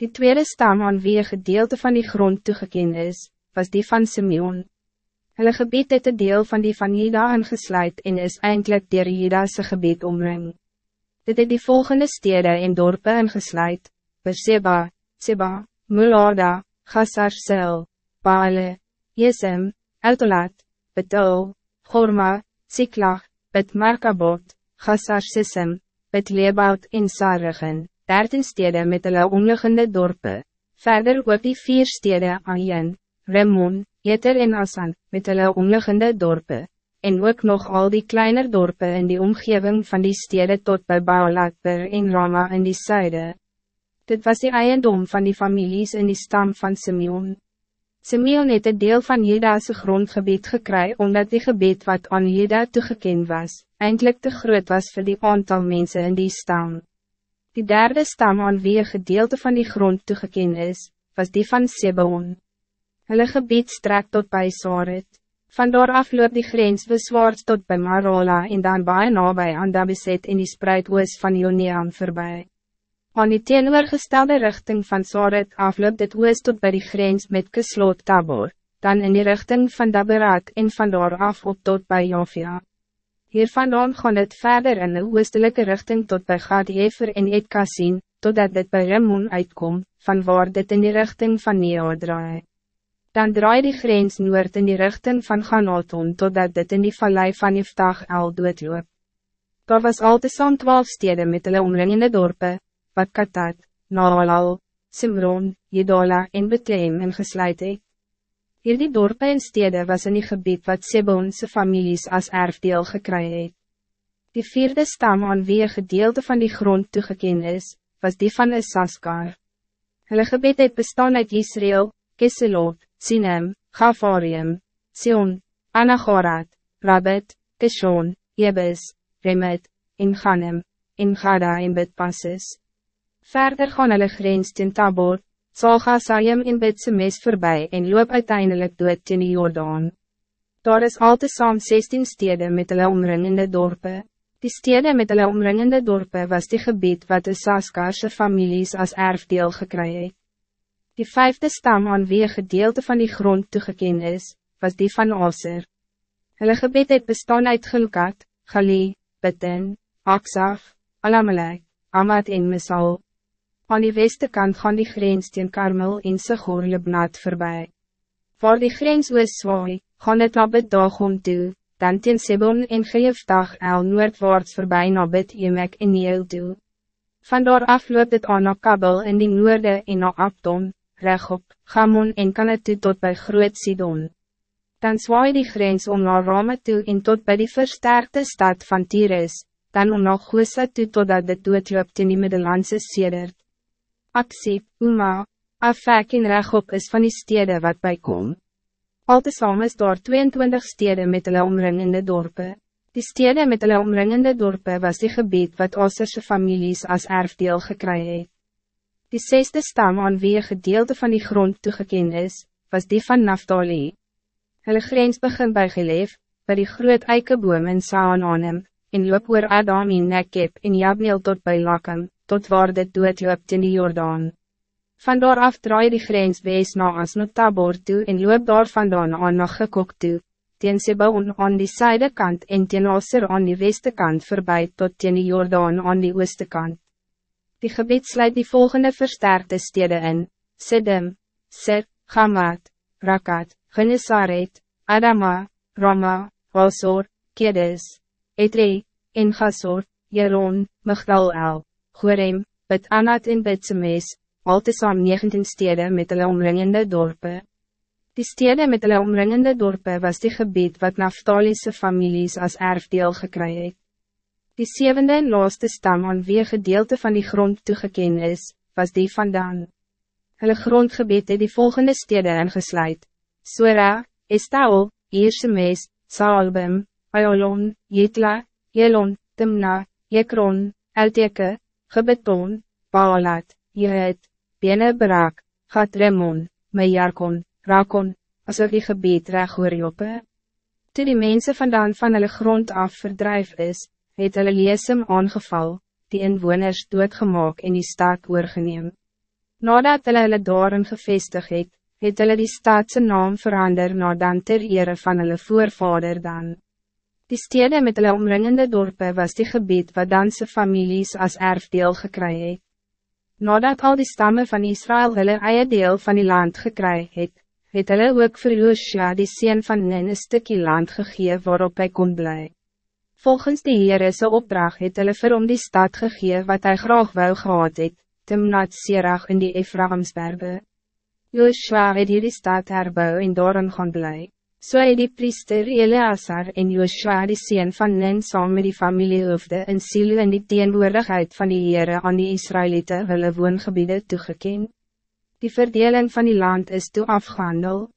Die tweede stam aan wie een gedeelte van die grond toegekend is, was die van Simeon. Hulle gebied het een deel van die van Jida ingesluit en is eindelijk dier Jida'se gebied omring. Dit het die volgende steden en dorpen ingesluit, Berseba, Seba, Mulada, Gassar Sel, Baale, Jesem, Eltolat, Betul, Gorma, Siklag, Bet Markabot, Gassar Sissim, Bet Leebout en Sarrigen, dertien steden met hulle omliggende dorpen. Verder ook die vier steden Ayen, Remon, Jeter en Asan, met hulle omliggende dorpen. En ook nog al die kleiner dorpen in die omgeving van die steden tot bij Baalatber en Rama in die zuiden. Dit was die eiendom van die families in die stam van Simeon. Simeon het een deel van Jeda's grondgebied gekry omdat die gebied wat aan Jeda toegekend was, eindelijk te groot was voor die aantal mensen in die stam. Die derde stam aan wie een gedeelte van die grond toegekend is, was die van Sebaon. Hulle gebied strek tot bij Saret. Vandaar af loop die grens beswaard tot bij Marola en dan baie nabij aan Dabiset in die spreid oos van Joneam voorbij. Aan die teenoorgestelde richting van Saret afloop dit oos tot bij die grens met Keslot Tabor, dan in die richting van Daberat en vandaar af op tot bij Jofia. Hier vandaan gaan het verder in de oostelijke richting tot bij Gad-Efer en Etkassin, totdat dit bij Remon uitkom, van waar dit in die richting van Neo draai. Dan draai die grens noord in die richting van Ganaton totdat dit in die vallei van Iftag al doodloop. Daar was al te saam twaalf steden met hulle omringende dorpen, wat Katat, Naalal, Simron, Jedola en Bethlehem ingesluit het. Hierdie dorpe en stede was in die gebied wat Sebonse families als erfdeel gekry het. Die vierde stam aan wie een gedeelte van die grond toegekend is, was die van Isaskar. Hulle gebied het bestaan uit Israël, Keselot, Sinem, Gafarium, Sion, Anagorat, Rabbit, Kishon, Jebus, Remet, en Ganem, en Gada en Bidpasses. Verder gaan hulle grens ten Tabor, Salga Sayim in Betsemes voorbij en loop uiteindelijk dood in die Jordaan. Daar is al te saam 16 steden met hulle omringende dorpen. Die steden met hulle omringende dorpen was die gebied wat de Saskarse families als erfdeel gekry het. Die vijfde stam aan wie een gedeelte van die grond toegekend is, was die van Aser. Hulle gebied het bestaan uit Gulkat, Gali, Bitten, Aksaf, Alamelek, Amad en Misal. Aan die weste kant gaan die grens teen Karmel en Sigor Libnat voorbij. Waar die grens oos zwaai, gaan het na bid Dagon toe, dan teen Sebon en Geefdag el noordwaarts voorbij na bid Jemek en Neel toe. Vandaar af loop het aan na Kabel in die noorde en na Abdon, Rechop, Gamon en kan het toe tot bij Groot Sidon. Dan zwaai die grens om na Rome toe en tot bij die versterkte stad van Tyrus, dan om na Goosa toe totdat dit doodloop in die Middellandse sedert. Aksip, Uma, Afek en Rechop is van die steden wat bijkom. Altesaam is daar 22 steden met hulle omringende dorpen. Die steden met hulle omringende dorpen was die gebied wat Osserse families als erfdeel gekry het. Die zesde stam aan wie een gedeelte van die grond toegekend is, was die van Naftali. Hulle grens begin bij Geleef, by die groot eikeboom in Saananem, en loop oor Adam en Nekeb en Jabneel tot bij Lakem, tot waar dit doodloop in die Jordaan. Vandaar af draai die grens wees na Asnotabor toe en loop daar vandaan aan na Gekok toe, teen Sebaon aan die zijde kant en teen Aser aan die weste kant voorbij tot teen die Jordaan aan die ooste kant. Die gebied sluit die volgende versterkte steden in, Siddim, Sir, Gamat, Rakat, Genesaret, Adama, Rama, Hasor, Kedes, Etre, en Gasor, Jeron, Migdal-El. Gorem, Bet Anat en Bet Semes, al te saam 19 steden met hulle omringende dorpen. Die steden met hulle omringende dorpen was die gebied wat Naftaliese families als erfdeel gekry het. Die zevende en laaste stam aan wie gedeelte van die grond toegeken is, was die van Dan. Hulle grondgebied het die volgende steden ingesluit. Sora, Estaol, Eersemes, Saalbem, Ayolon, Jetla, Jelon, Timna, Jekron, Elteke, Gebeton, Baalat, Jehet, Bene Barak, Gat Remon, Mejarkon, Rakon, as ook die gebied reg oor Joppe. Toe die mense vandaan van hulle grond af verdrijf is, het hulle leesem aangeval, die inwoners doodgemaak en die stad oorgeneem. Nadat hulle hulle daarin gevestig het, het hulle die staatse naam verander na dan ter ere van hulle voorvader dan. Die stede met hulle omringende dorpen was die gebied wat danse families als erfdeel gekry het. Nadat al die stammen van Israël hulle eie deel van die land gekry het, het hulle ook vir Joshua die sien van Nen een stukje land gegee waarop hij kon bly. Volgens die Heerese opdracht het hulle vir om die stad gegee wat hij graag wou gehad het, Timnat Serach in die Ephraimsberge. Joshua het die stad herbou en daarin gaan bly. So het die priester Eleazar en Joshua die sien van Nen saam met die familiehoofde in Silo in die teenwoordigheid van die Heere aan die Israëlieten hulle woongebiede toegeken. Die verdeling van die land is toe afgehandeld.